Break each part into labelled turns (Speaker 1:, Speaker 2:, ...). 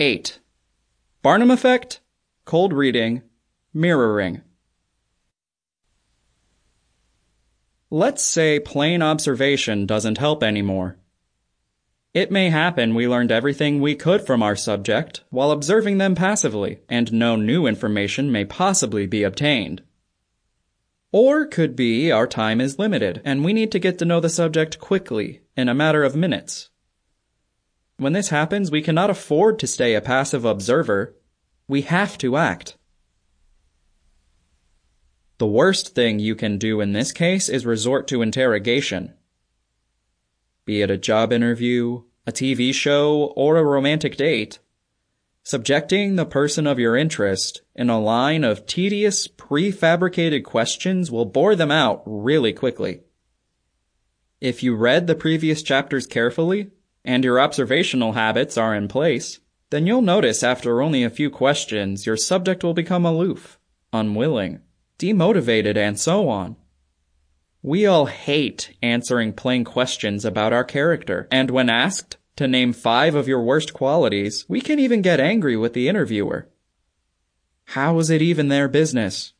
Speaker 1: 8. Barnum effect, cold reading, mirroring. Let's say plain observation doesn't help anymore. It may happen we learned everything we could from our subject while observing them passively, and no new information may possibly be obtained. Or could be our time is limited and we need to get to know the subject quickly, in a matter of minutes. When this happens, we cannot afford to stay a passive observer. We have to act. The worst thing you can do in this case is resort to interrogation. Be it a job interview, a TV show, or a romantic date, subjecting the person of your interest in a line of tedious, prefabricated questions will bore them out really quickly. If you read the previous chapters carefully, and your observational habits are in place, then you'll notice after only a few questions your subject will become aloof, unwilling, demotivated, and so on. We all hate answering plain questions about our character, and when asked to name five of your worst qualities, we can even get angry with the interviewer. How is it even their business?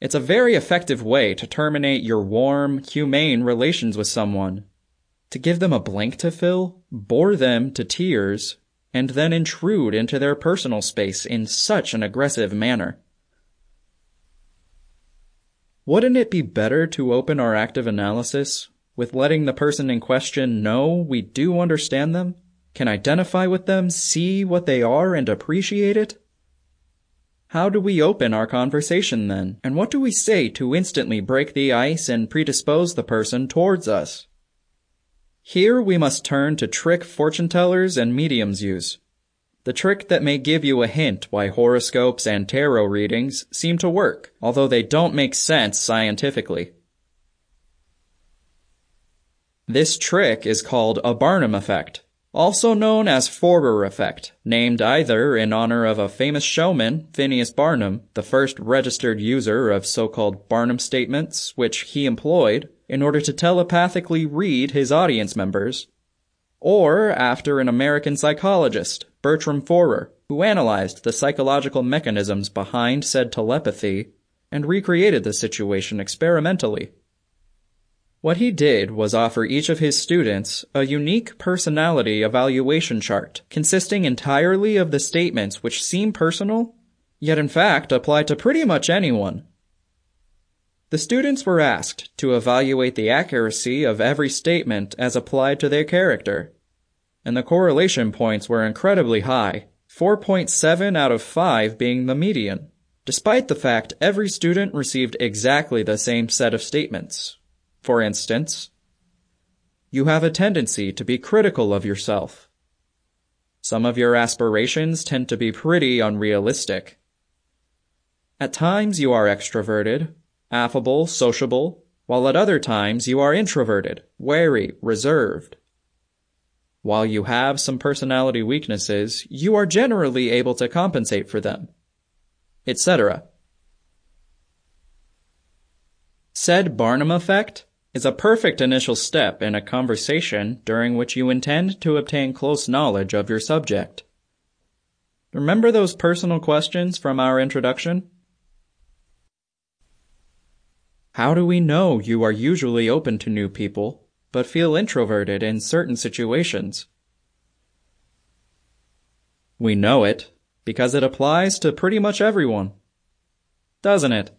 Speaker 1: It's a very effective way to terminate your warm, humane relations with someone to give them a blank to fill, bore them to tears, and then intrude into their personal space in such an aggressive manner. Wouldn't it be better to open our active analysis with letting the person in question know we do understand them, can identify with them, see what they are, and appreciate it? How do we open our conversation then? And what do we say to instantly break the ice and predispose the person towards us? Here we must turn to trick fortune tellers and mediums use. The trick that may give you a hint why horoscopes and tarot readings seem to work, although they don't make sense scientifically. This trick is called a Barnum effect, also known as Forer effect, named either in honor of a famous showman, Phineas Barnum, the first registered user of so-called Barnum statements, which he employed, in order to telepathically read his audience members, or after an American psychologist, Bertram Forer, who analyzed the psychological mechanisms behind said telepathy and recreated the situation experimentally. What he did was offer each of his students a unique personality evaluation chart consisting entirely of the statements which seem personal, yet in fact apply to pretty much anyone, the students were asked to evaluate the accuracy of every statement as applied to their character, and the correlation points were incredibly high, 4.7 out of 5 being the median, despite the fact every student received exactly the same set of statements. For instance, you have a tendency to be critical of yourself. Some of your aspirations tend to be pretty unrealistic. At times you are extroverted, affable, sociable, while at other times you are introverted, wary, reserved. While you have some personality weaknesses, you are generally able to compensate for them, etc. Said Barnum effect is a perfect initial step in a conversation during which you intend to obtain close knowledge of your subject. Remember those personal questions from our introduction? How do we know you are usually open to new people, but feel introverted in certain situations? We know it because it applies to pretty much everyone. Doesn't it?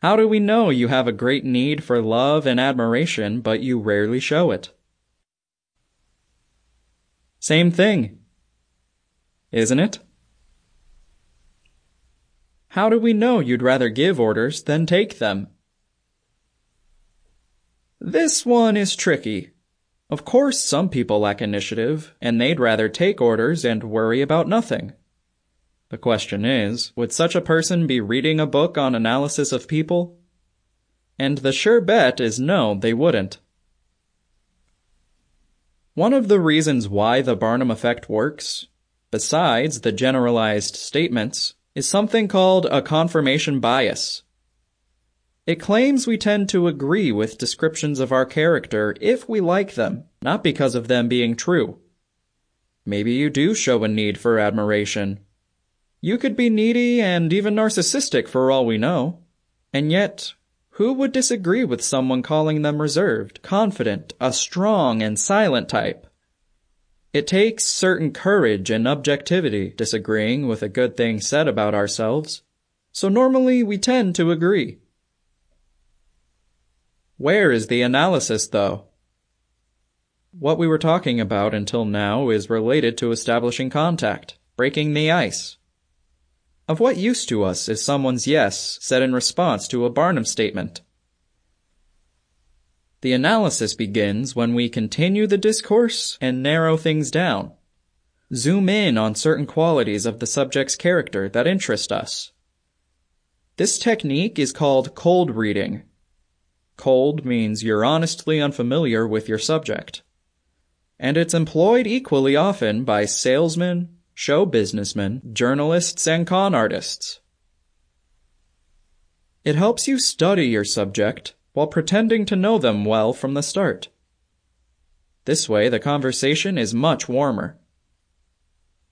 Speaker 1: How do we know you have a great need for love and admiration, but you rarely show it? Same thing. Isn't it? How do we know you'd rather give orders than take them? This one is tricky. Of course, some people lack initiative, and they'd rather take orders and worry about nothing. The question is, would such a person be reading a book on analysis of people? And the sure bet is no, they wouldn't. One of the reasons why the Barnum effect works, besides the generalized statements, is something called a confirmation bias. It claims we tend to agree with descriptions of our character if we like them, not because of them being true. Maybe you do show a need for admiration. You could be needy and even narcissistic for all we know. And yet, who would disagree with someone calling them reserved, confident, a strong and silent type? It takes certain courage and objectivity disagreeing with a good thing said about ourselves, so normally we tend to agree. Where is the analysis, though? What we were talking about until now is related to establishing contact, breaking the ice. Of what use to us is someone's yes said in response to a Barnum statement? The analysis begins when we continue the discourse and narrow things down. Zoom in on certain qualities of the subject's character that interest us. This technique is called cold reading. Cold means you're honestly unfamiliar with your subject. And it's employed equally often by salesmen, show businessmen, journalists, and con artists. It helps you study your subject while pretending to know them well from the start. This way, the conversation is much warmer.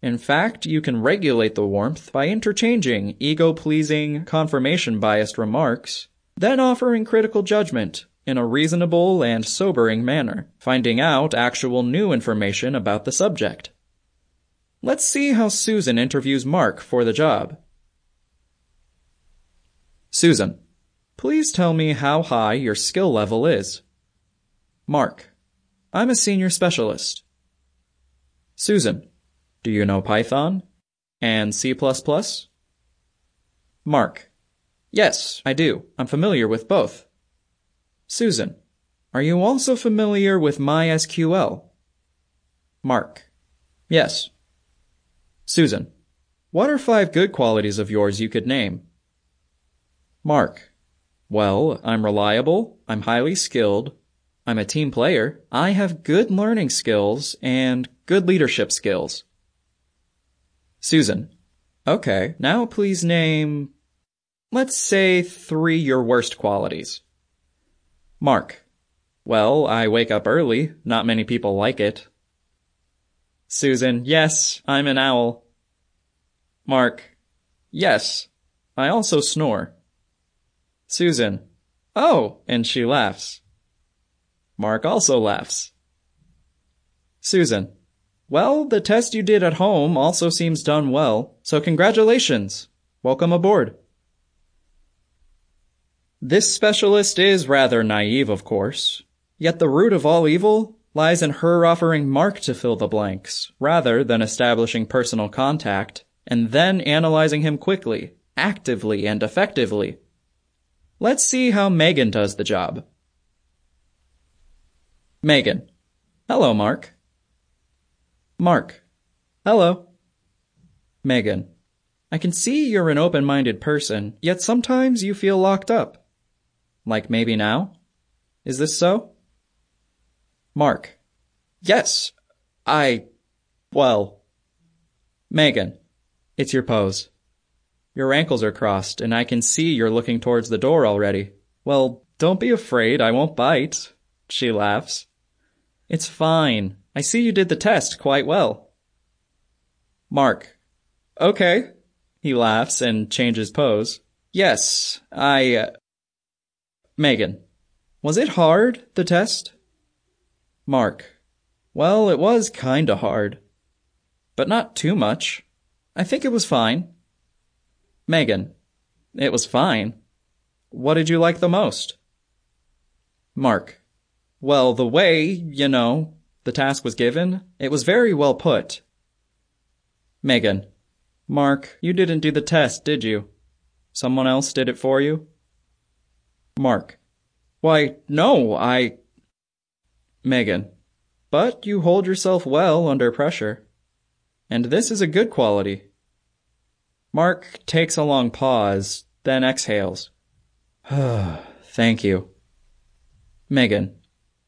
Speaker 1: In fact, you can regulate the warmth by interchanging ego-pleasing, confirmation-biased remarks, then offering critical judgment in a reasonable and sobering manner, finding out actual new information about the subject. Let's see how Susan interviews Mark for the job. Susan, please tell me how high your skill level is. Mark, I'm a senior specialist. Susan, do you know Python? And C++? Mark, yes, I do. I'm familiar with both. Susan, are you also familiar with MySQL? Mark, yes. Susan, what are five good qualities of yours you could name? Mark, well, I'm reliable, I'm highly skilled, I'm a team player, I have good learning skills, and good leadership skills. Susan, okay, now please name, let's say three your worst qualities. Mark, well, I wake up early, not many people like it. Susan, yes, I'm an owl. Mark, yes, I also snore. Susan, oh, and she laughs. Mark also laughs. Susan, well, the test you did at home also seems done well, so congratulations. Welcome aboard. This specialist is rather naive, of course, yet the root of all evil lies in her offering Mark to fill the blanks, rather than establishing personal contact, and then analyzing him quickly, actively, and effectively. Let's see how Megan does the job. Megan. Hello, Mark. Mark. Hello. Megan. I can see you're an open-minded person, yet sometimes you feel locked up. Like maybe now? Is this so? Mark. Yes. I. Well. Megan. It's your pose. Your ankles are crossed, and I can see you're looking towards the door already. Well, don't be afraid, I won't bite. She laughs. It's fine. I see you did the test quite well. Mark. Okay. He laughs and changes pose. Yes, I. Uh... Megan. Was it hard, the test? Mark. Well, it was kinda hard. But not too much. I think it was fine. Megan. It was fine. What did you like the most? Mark. Well, the way, you know, the task was given, it was very well put. Megan. Mark, you didn't do the test, did you? Someone else did it for you? Mark. Why, no, I. Megan. But you hold yourself well under pressure. And this is a good quality. Mark takes a long pause, then exhales. Thank you. Megan.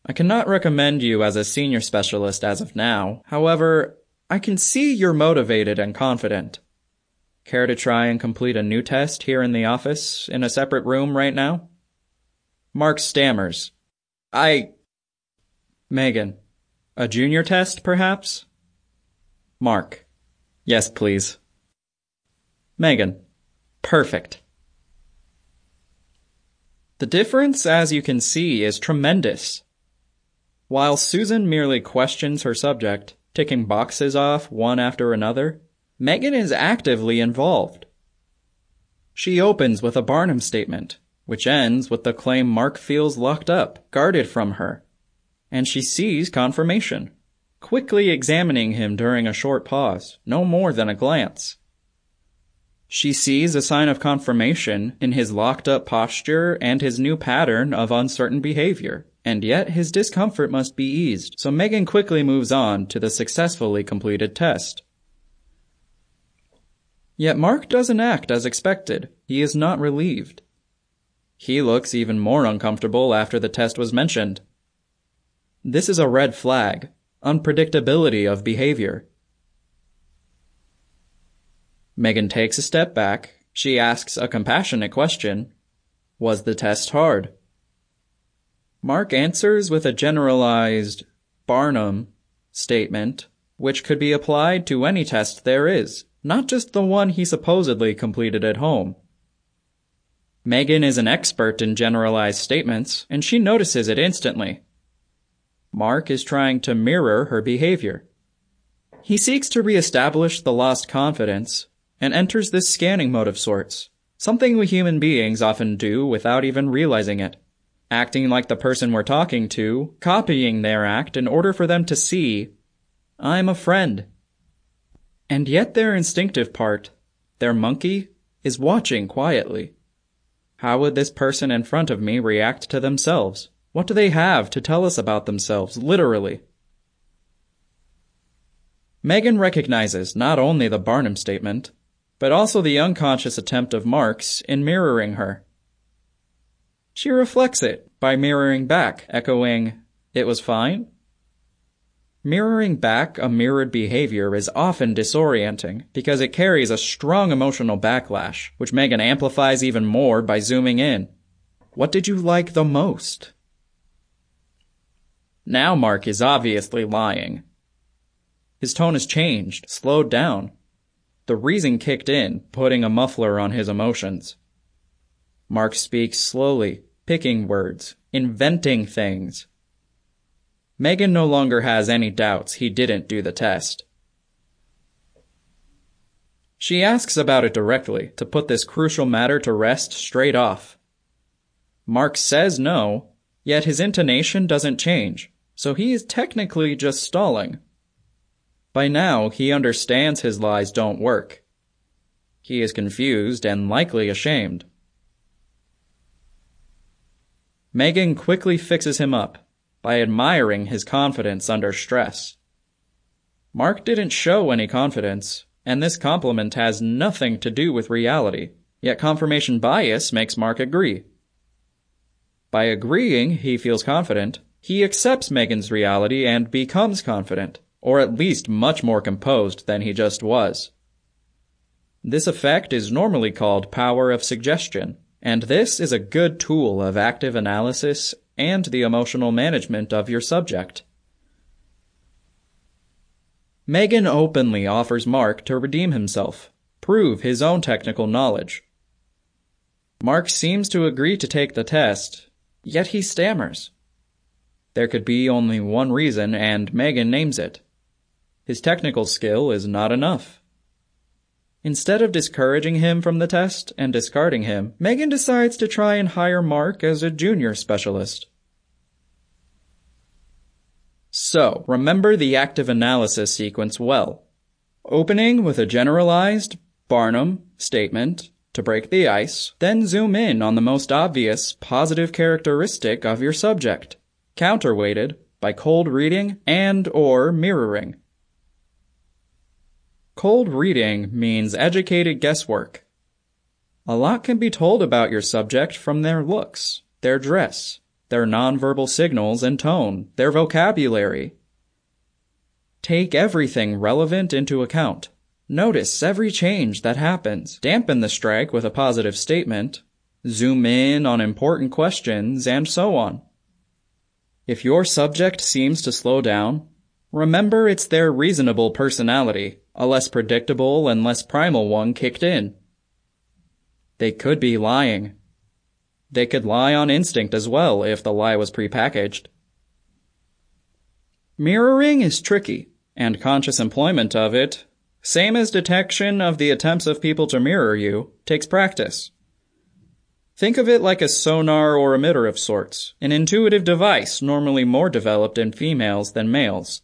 Speaker 1: I cannot recommend you as a senior specialist as of now. However, I can see you're motivated and confident. Care to try and complete a new test here in the office, in a separate room right now? Mark stammers. I. Megan. A junior test, perhaps? Mark. Yes, please. Megan. Perfect. The difference, as you can see, is tremendous. While Susan merely questions her subject, ticking boxes off one after another, Megan is actively involved. She opens with a Barnum statement, which ends with the claim Mark feels locked up, guarded from her, and she sees confirmation, quickly examining him during a short pause, no more than a glance. She sees a sign of confirmation in his locked up posture and his new pattern of uncertain behavior. And yet his discomfort must be eased, so Megan quickly moves on to the successfully completed test. Yet Mark doesn't act as expected. He is not relieved. He looks even more uncomfortable after the test was mentioned. This is a red flag, unpredictability of behavior. Megan takes a step back. She asks a compassionate question. Was the test hard? Mark answers with a generalized Barnum statement, which could be applied to any test there is, not just the one he supposedly completed at home. Megan is an expert in generalized statements, and she notices it instantly. Mark is trying to mirror her behavior. He seeks to reestablish the lost confidence and enters this scanning mode of sorts, something we human beings often do without even realizing it. Acting like the person we're talking to, copying their act in order for them to see, I'm a friend. And yet their instinctive part, their monkey, is watching quietly. How would this person in front of me react to themselves? What do they have to tell us about themselves, literally? Megan recognizes not only the Barnum statement, but also the unconscious attempt of Mark's in mirroring her. She reflects it by mirroring back, echoing, It was fine? Mirroring back a mirrored behavior is often disorienting because it carries a strong emotional backlash, which Megan amplifies even more by zooming in. What did you like the most? Now Mark is obviously lying. His tone has changed, slowed down. The reason kicked in, putting a muffler on his emotions. Mark speaks slowly, picking words, inventing things. Megan no longer has any doubts he didn't do the test. She asks about it directly to put this crucial matter to rest straight off. Mark says no, yet his intonation doesn't change, so he is technically just stalling. By now, he understands his lies don't work. He is confused and likely ashamed. Megan quickly fixes him up by admiring his confidence under stress. Mark didn't show any confidence, and this compliment has nothing to do with reality, yet confirmation bias makes Mark agree. By agreeing he feels confident, he accepts Megan's reality and becomes confident or at least much more composed than he just was. This effect is normally called power of suggestion, and this is a good tool of active analysis and the emotional management of your subject. Megan openly offers Mark to redeem himself, prove his own technical knowledge. Mark seems to agree to take the test, yet he stammers. There could be only one reason, and Megan names it. His technical skill is not enough. Instead of discouraging him from the test and discarding him, Megan decides to try and hire Mark as a junior specialist. So, remember the active analysis sequence well. Opening with a generalized Barnum statement to break the ice, then zoom in on the most obvious positive characteristic of your subject, counterweighted by cold reading and or mirroring. Cold reading means educated guesswork. A lot can be told about your subject from their looks, their dress, their nonverbal signals and tone, their vocabulary. Take everything relevant into account. Notice every change that happens. Dampen the strike with a positive statement. Zoom in on important questions, and so on. If your subject seems to slow down, Remember it's their reasonable personality, a less predictable and less primal one kicked in. They could be lying. They could lie on instinct as well if the lie was prepackaged. Mirroring is tricky, and conscious employment of it, same as detection of the attempts of people to mirror you, takes practice. Think of it like a sonar or emitter of sorts, an intuitive device normally more developed in females than males.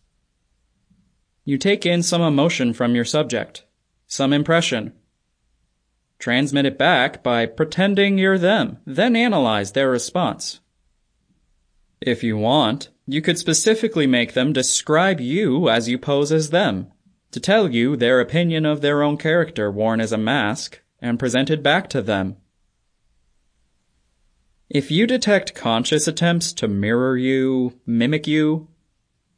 Speaker 1: You take in some emotion from your subject, some impression. Transmit it back by pretending you're them, then analyze their response. If you want, you could specifically make them describe you as you pose as them, to tell you their opinion of their own character worn as a mask and presented back to them. If you detect conscious attempts to mirror you, mimic you,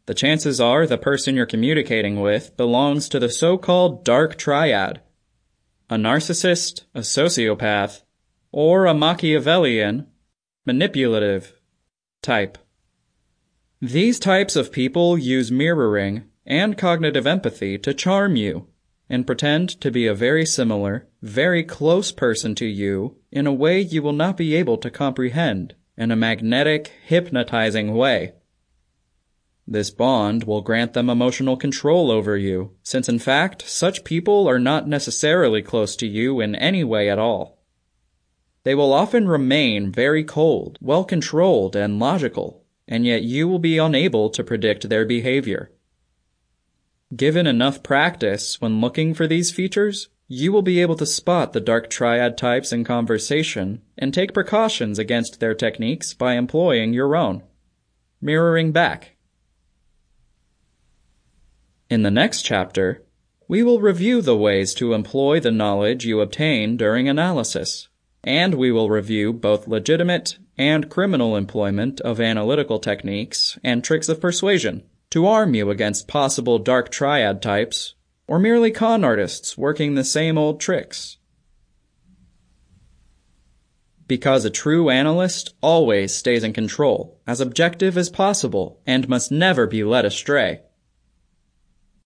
Speaker 1: the chances are the person you're communicating with belongs to the so-called dark triad. A narcissist, a sociopath, or a Machiavellian, manipulative type. These types of people use mirroring and cognitive empathy to charm you and pretend to be a very similar, very close person to you in a way you will not be able to comprehend in a magnetic, hypnotizing way. This bond will grant them emotional control over you, since in fact, such people are not necessarily close to you in any way at all. They will often remain very cold, well controlled, and logical, and yet you will be unable to predict their behavior. Given enough practice when looking for these features, you will be able to spot the dark triad types in conversation and take precautions against their techniques by employing your own. Mirroring back. In the next chapter, we will review the ways to employ the knowledge you obtain during analysis, and we will review both legitimate and criminal employment of analytical techniques and tricks of persuasion to arm you against possible dark triad types or merely con artists working the same old tricks. Because a true analyst always stays in control, as objective as possible, and must never be led astray.